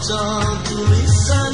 Tulisan